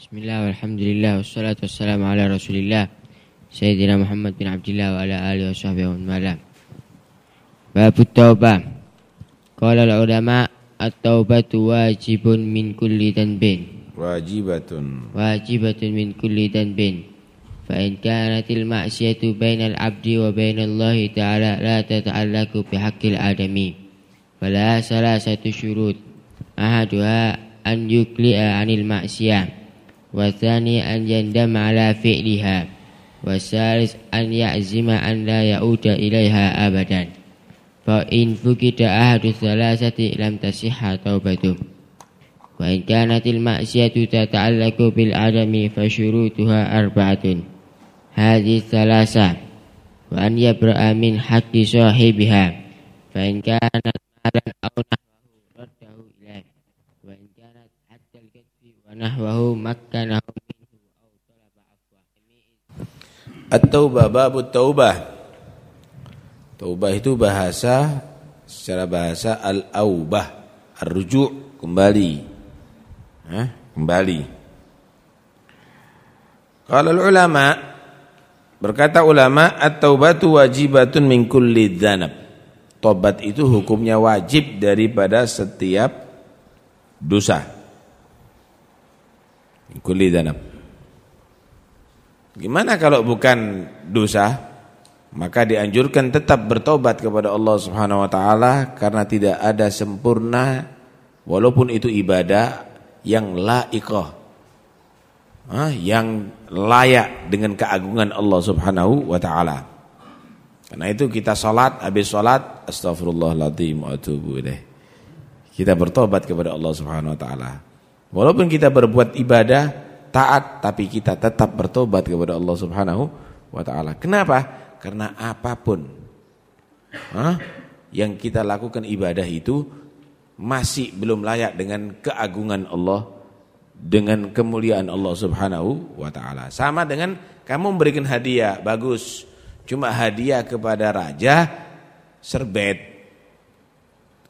Bismillah walhamdulillah wassalatu wassalamu ala rasulillah Sayyidina Muhammad bin Abdullah wa ala alihi wa sahbihi wa malam Bab taubah Qala ulama at-taubatu wajibun min kulli danbin Wajibatun Wajibatun min kulli danbin فإن كانت المعصية بين العبد وبين الله تعالى لا تتعلق بحق الآدمي فلها ثلاثة شروط أحدها أن يقلع عن المعصية والثاني أن يندم على فعلها والثالث أن يعزم أن لا يعود إليها أبدا فإن فقد أحد الثلاثة لم تصح توبته وإن كانت المعصية تتعلق بالعدم فشروطها أربعة هذه الثلاثة وأن يبرأ من حق صاحبها فإن كانت مالا أو نحوه nahwahu makkanahu At-taubah babu taubah. Itu bahasa secara bahasa al-aubah, ar-ruju' kembali. eh, kembali. Kalau ulama berkata ulama at-taubatu wajibatun min kulli dzanab. Tobat itu hukumnya wajib daripada setiap dosa. Kulli dzanab. Gimana kalau bukan dosa? Maka dianjurkan tetap bertobat kepada Allah Subhanahu wa taala karena tidak ada sempurna walaupun itu ibadah yang laikah yang layak dengan keagungan Allah Subhanahu wa taala. Karena itu kita salat, habis salat astagfirullahaladzim wa atubu ilaih. Kita bertobat kepada Allah Subhanahu wa taala. Walaupun kita berbuat ibadah taat tapi kita tetap bertobat kepada Allah Subhanahu wa taala. Kenapa? Karena apa pun huh, yang kita lakukan ibadah itu masih belum layak dengan keagungan Allah dengan kemuliaan Allah Subhanahu wa taala. Sama dengan kamu memberikan hadiah, bagus. Cuma hadiah kepada raja serbet.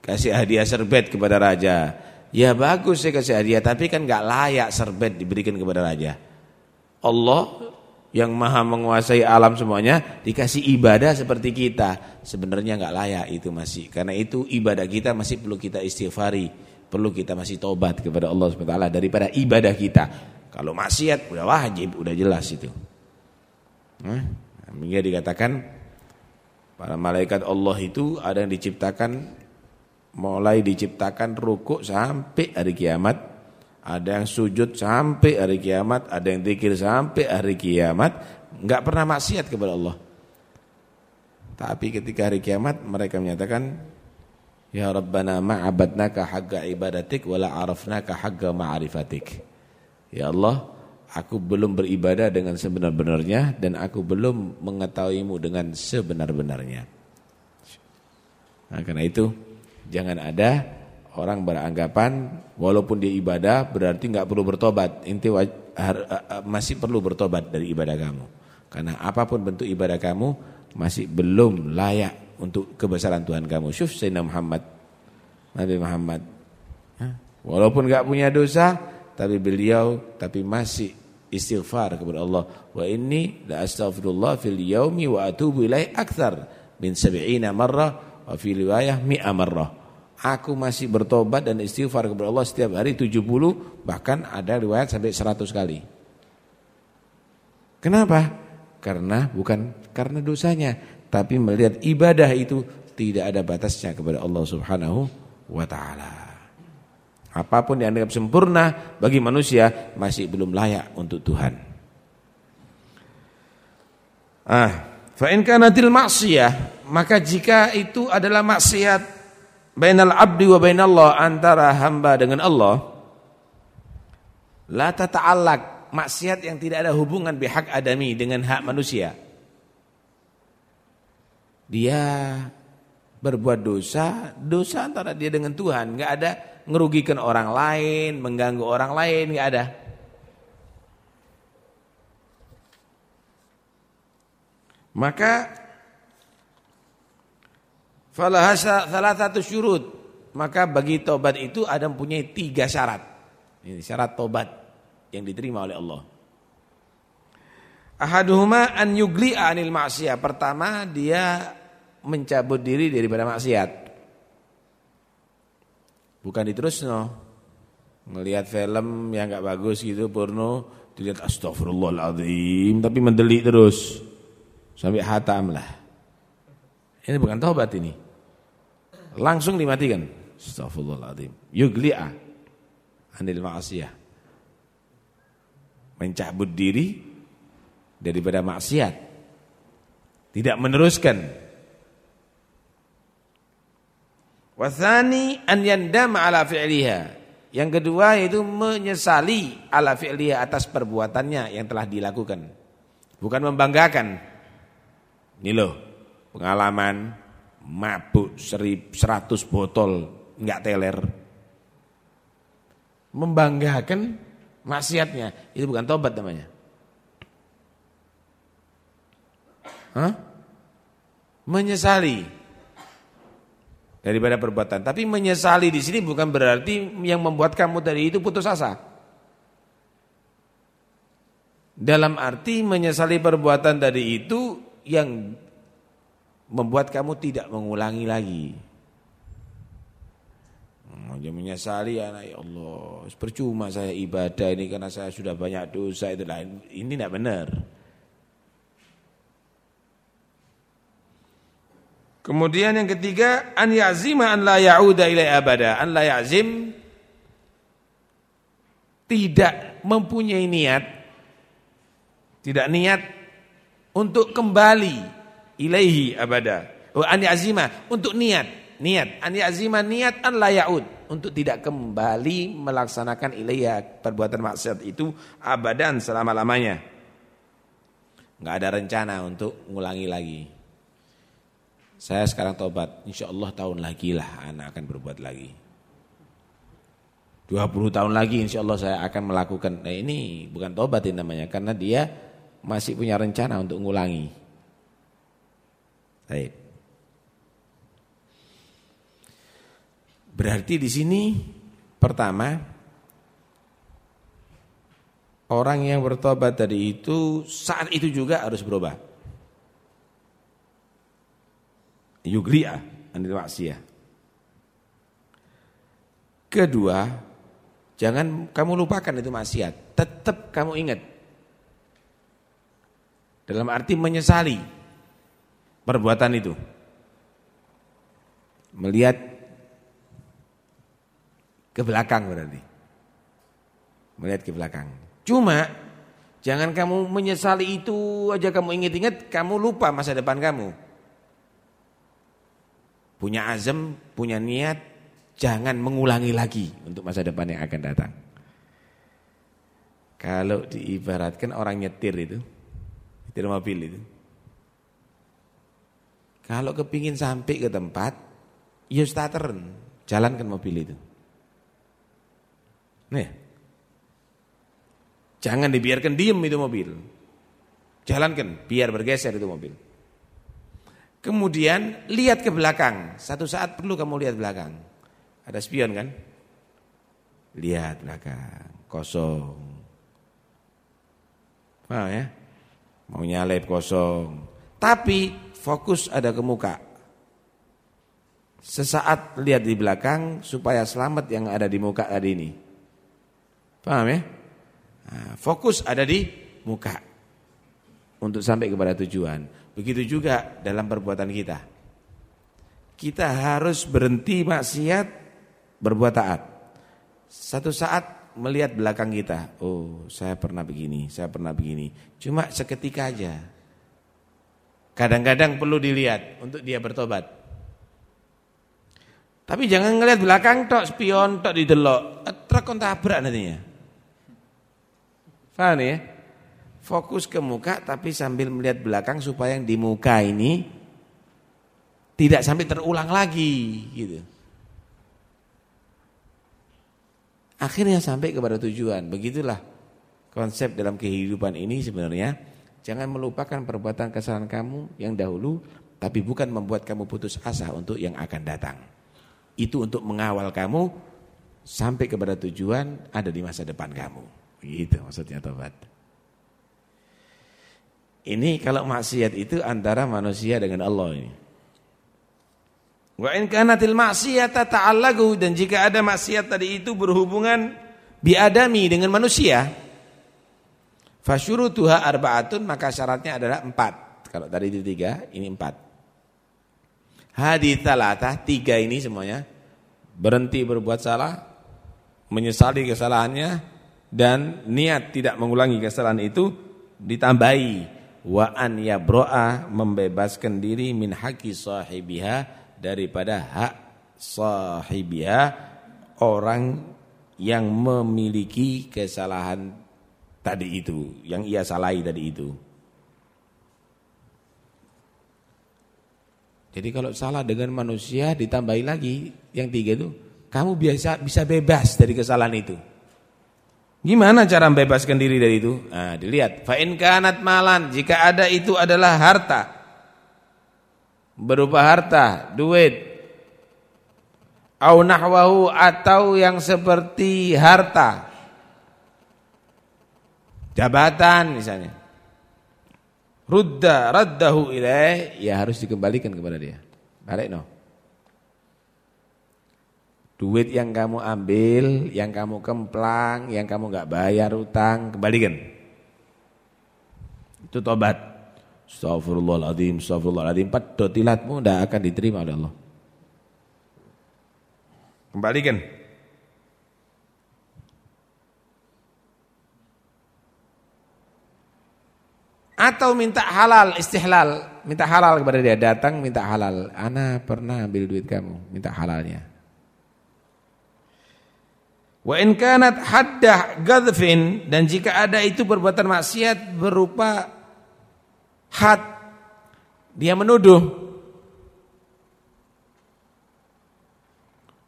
Kasih hadiah serbet kepada raja. Ya bagus saya kasih hadiah, tapi kan enggak layak serbet diberikan kepada raja. Allah yang maha menguasai alam semuanya dikasih ibadah seperti kita sebenarnya enggak layak itu masih karena itu ibadah kita masih perlu kita istighfari perlu kita masih tobat kepada Allah SWT daripada ibadah kita. Kalau maksiat udah wajib, udah jelas itu. Hingga dikatakan para malaikat Allah itu ada yang diciptakan mulai diciptakan rukuk sampai hari kiamat, ada yang sujud sampai hari kiamat, ada yang zikir sampai hari kiamat, enggak pernah maksiat kepada Allah. Tapi ketika hari kiamat mereka menyatakan Ya Rabbana ma'abadnaka haqqa ibadatik wala arafnaka haqqa ma'arifatik. Ya Allah, aku belum beribadah dengan sebenar-benarnya dan aku belum mengetahuimu dengan sebenar-benarnya. Nah, karena itu jangan ada orang beranggapan walaupun dia ibadah berarti enggak perlu bertobat. Inti masih perlu bertobat dari ibadah kamu. Karena apa pun bentuk ibadah kamu masih belum layak untuk kebesaran Tuhan kamu. Syuf Sayyidina Muhammad Nabi Muhammad. Walaupun enggak punya dosa, tapi beliau tapi masih istighfar kepada Allah. Wa inni la astaghfirullah fil yaumi wa atubu ilaihi akthar min 70 marrah fi riwayah 100 marrah. Aku masih bertobat dan istighfar kepada Allah setiap hari 70 bahkan ada riwayat sampai 100 kali. Kenapa? Karena bukan karena dosanya, tapi melihat ibadah itu tidak ada batasnya kepada Allah Subhanahu wa taala. Apa pun yang dianggap sempurna bagi manusia masih belum layak untuk Tuhan. Ah, fa kanatil maksiyah, maka jika itu adalah maksiat bainal abdi wa bainallah antara hamba dengan Allah, la tata'allaq, maksiat yang tidak ada hubungan bihak adami dengan hak manusia. Dia berbuat dosa, dosa antara dia dengan Tuhan, nggak ada ngerugikan orang lain, mengganggu orang lain, nggak ada. Maka falahasa salah satu syurut, maka bagi tobat itu ada mempunyai tiga syarat. Ini syarat tobat yang diterima oleh Allah. Ahaduhuma an yugli anil maksiyah. Pertama dia mencabut diri daripada maksiat. Bukan diterus no. Ngelihat film yang enggak bagus gitu porno, dilihat astagfirullahaladzim tapi mendelik terus. Sampai hatam lah. Ini bukan taubat ini. Langsung dimatikan. Astagfirullahaladzim. Yugli'a anil maksiyah. Mencabut diri daripada maksiat. Tidak meneruskan. Wathani an yandama ala fi'liha. Yang kedua itu menyesali ala fi'liha atas perbuatannya yang telah dilakukan. Bukan membanggakan. Ini loh, pengalaman mabuk seratus botol enggak teler. Membanggakan maksiatnya, itu bukan tobat namanya. Hah? Menyesali daripada perbuatan. Tapi menyesali di sini bukan berarti yang membuat kamu dari itu putus asa. Dalam arti menyesali perbuatan dari itu yang membuat kamu tidak mengulangi lagi. Dia menyesali anak ya Allah, percuma saya ibadah ini karena saya sudah banyak dosa itu lain. Ini tidak benar. Kemudian yang ketiga an ya'zima an la ya'uda ilai abada. An la ya'zim tidak mempunyai niat tidak niat untuk kembali ilaihi abada. Oh, an ya'zima untuk niat, niat. An ya'zima niat an la untuk tidak kembali melaksanakan ilaiha perbuatan maksiat itu abadan selama-lamanya. Enggak ada rencana untuk ngulangi lagi. Saya sekarang tobat, insya Allah tahun lagi lah anak akan berbuat lagi. 20 tahun lagi insya Allah saya akan melakukan. Nah ini bukan tobat ini namanya, karena dia masih punya rencana untuk ngulangi. Baik. Berarti di sini pertama orang yang bertobat tadi itu saat itu juga harus berubah. yugri'ah anil maksiyah. Kedua, jangan kamu lupakan itu maksiat, tetap kamu ingat. Dalam arti menyesali perbuatan itu. Melihat ke belakang berarti. Melihat ke belakang. Cuma jangan kamu menyesali itu aja kamu ingat-ingat, kamu lupa masa depan kamu punya azam, punya niat, jangan mengulangi lagi untuk masa depan yang akan datang. Kalau diibaratkan orang nyetir itu, nyetir mobil itu. Kalau kepingin sampai ke tempat, ya starteran, jalankan mobil itu. Nih, jangan dibiarkan diem itu mobil. Jalankan, biar bergeser itu mobil. Kemudian lihat ke belakang. Satu saat perlu kamu lihat belakang. Ada spion kan? Lihat belakang, kosong. Paham ya? Mau nyalip kosong. Tapi fokus ada ke muka. Sesaat lihat di belakang supaya selamat yang ada di muka tadi ini. Paham ya? Nah, fokus ada di muka. Untuk sampai kepada tujuan. Begitu juga dalam perbuatan kita. Kita harus berhenti maksiat, berbuat taat. Satu saat melihat belakang kita, oh saya pernah begini, saya pernah begini. Cuma seketika aja. Kadang-kadang perlu dilihat untuk dia bertobat. Tapi jangan ngelihat belakang tok spion tok didelok, truk kon tabrak nantinya. Paham ya? fokus ke muka tapi sambil melihat belakang supaya yang di muka ini tidak sampai terulang lagi gitu. Akhirnya sampai kepada tujuan. Begitulah konsep dalam kehidupan ini sebenarnya. Jangan melupakan perbuatan kesalahan kamu yang dahulu tapi bukan membuat kamu putus asa untuk yang akan datang. Itu untuk mengawal kamu sampai kepada tujuan ada di masa depan kamu. Gitu maksudnya tobat. Ini kalau maksiat itu antara manusia dengan Allah ini. Wa in kanatil ma'siyata ta'allagu dan jika ada maksiat tadi itu berhubungan biadami dengan manusia. Fasyurutuha arba'atun maka syaratnya adalah empat. Kalau tadi itu tiga, ini empat. Hadith talatah, tiga ini semuanya. Berhenti berbuat salah, menyesali kesalahannya, dan niat tidak mengulangi kesalahan itu ditambahi wa an yabro'a membebaskan diri min haki sahibiha daripada hak sahibiha orang yang memiliki kesalahan tadi itu yang ia salahi tadi itu jadi kalau salah dengan manusia ditambahi lagi yang tiga itu kamu biasa bisa bebas dari kesalahan itu Gimana cara membebaskan diri dari itu? Nah, dilihat. Fa in kanat malan, jika ada itu adalah harta. Berupa harta, duit. Au nahwahu atau yang seperti harta. Jabatan misalnya. Rudda raddahu ilaih, ya harus dikembalikan kepada dia. Balik no. Duit yang kamu ambil, yang kamu kemplang, yang kamu nggak bayar utang, kembalikan. Itu tobat. Astagfirullahaladzim, astagfirullahaladzim. Pedotilatmu tidak akan diterima oleh Allah. Kembalikan. Atau minta halal, istihlal. Minta halal kepada dia. Datang minta halal. Ana pernah ambil duit kamu. Minta halalnya. Wa in kanat haddah gadfin dan jika ada itu perbuatan maksiat berupa had. Dia menuduh.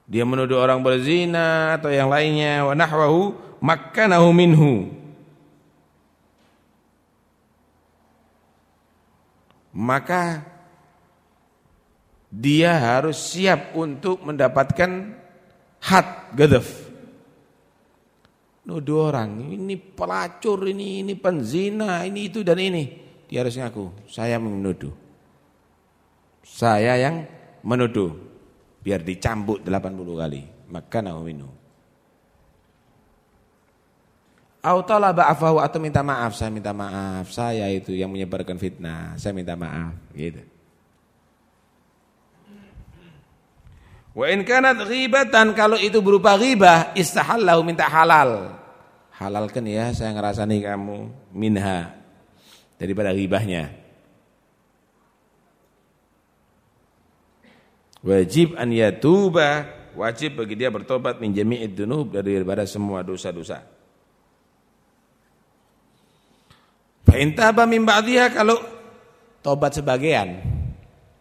Dia menuduh orang berzina atau yang lainnya. Wa nahwahu makkanahu minhu. Maka dia harus siap untuk mendapatkan had gadaf. Nuduh orang, ini pelacur, ini ini penzina, ini itu dan ini. Dia harus ngaku, saya menuduh. Saya yang menuduh. Biar dicambuk 80 kali. Maka minum. Autalaba afahu atau minta maaf, saya minta maaf. Saya itu yang menyebarkan fitnah, saya minta maaf, gitu. Wa in kanat kalau itu berupa ghibah istahallahu minta halal. Halalkan ya saya ngerasani kamu minha daripada ghibahnya. Wajib an yatuba, wajib bagi dia bertobat min jami'id dunub daripada semua dosa-dosa. Fa in taba min kalau tobat sebagian.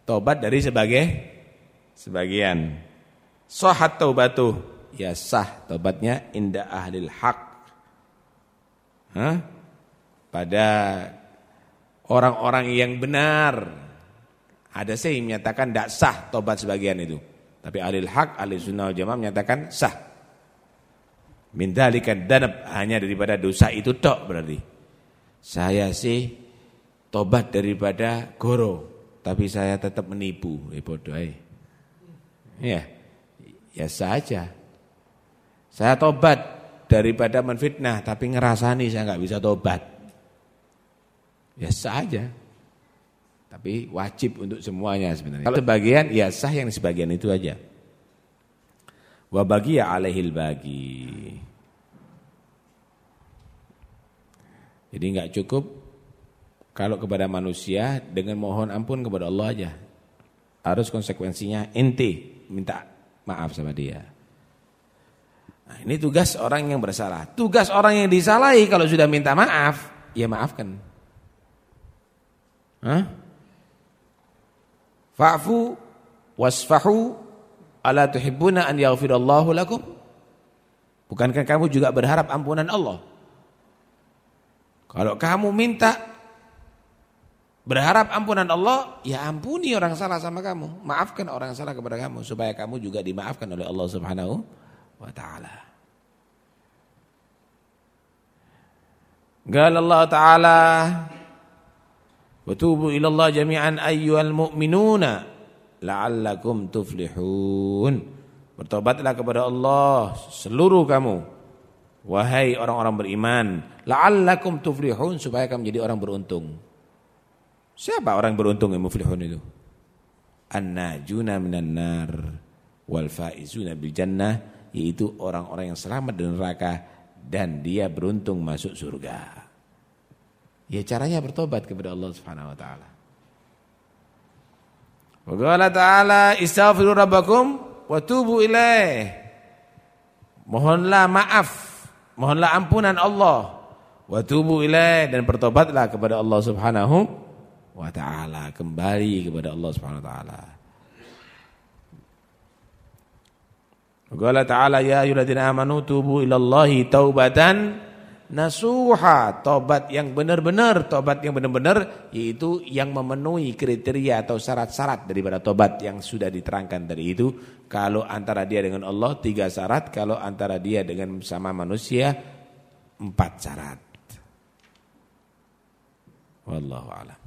Tobat dari sebagai sebagian. Sahat taubatuh, ya sah taubatnya inda ahlil haq. Hah? Pada orang-orang yang benar. Ada sih yang menyatakan tidak sah taubat sebagian itu. Tapi ahlil haq, ahli sunnah jamaah menyatakan sah. Mindalikan danab hanya daripada dosa itu tok berarti. Saya sih tobat daripada goro, tapi saya tetap menipu. Eh bodoh eh. Ya. Ya saja. Saya tobat daripada menfitnah tapi ngerasani saya nggak bisa tobat. Ya saja. Tapi wajib untuk semuanya sebenarnya. Kalau sebagian ya sah yang sebagian itu aja. Wa bagi ya alaihil bagi. Jadi nggak cukup kalau kepada manusia dengan mohon ampun kepada Allah aja. Harus konsekuensinya inti minta maaf sama dia. Nah, ini tugas orang yang bersalah. Tugas orang yang disalahi kalau sudah minta maaf, ya maafkan. Fa'fu wasfahu ala tuhibbuna an yaghfirallahu lakum? Bukankah kamu juga berharap ampunan Allah? Kalau kamu minta Berharap ampunan Allah, ya ampuni orang salah sama kamu. Maafkan orang salah kepada kamu supaya kamu juga dimaafkan oleh Allah Subhanahu wa taala. Qala Allah Ta'ala Wa tubu ila Allah jami'an ayyuhal mu'minuna la'allakum tuflihun. Bertobatlah kepada Allah seluruh kamu wahai orang-orang beriman la'allakum tuflihun supaya kamu menjadi orang beruntung. Siapa orang beruntung yang muflihun itu? An-najuna minan nar wal faizuna bil jannah yaitu orang-orang yang selamat dari neraka dan dia beruntung masuk surga. Ya caranya bertobat kepada Allah Subhanahu wa taala. Wa qala ta'ala istaghfiru rabbakum wa tubu ilaih. Mohonlah maaf, mohonlah ampunan Allah wa tubu ilaih dan bertobatlah kepada Allah Subhanahu wa taala, kembali kepada Allah Subhanahu wa taala. Wa qala ta'ala ya ayyuhalladzina amanu tubu ilallahi taubatan nasuha, tobat yang benar-benar, tobat yang benar-benar yaitu yang memenuhi kriteria atau syarat-syarat daripada tobat yang sudah diterangkan dari itu. Kalau antara dia dengan Allah tiga syarat, kalau antara dia dengan sama manusia empat syarat. Wallahu a'lam.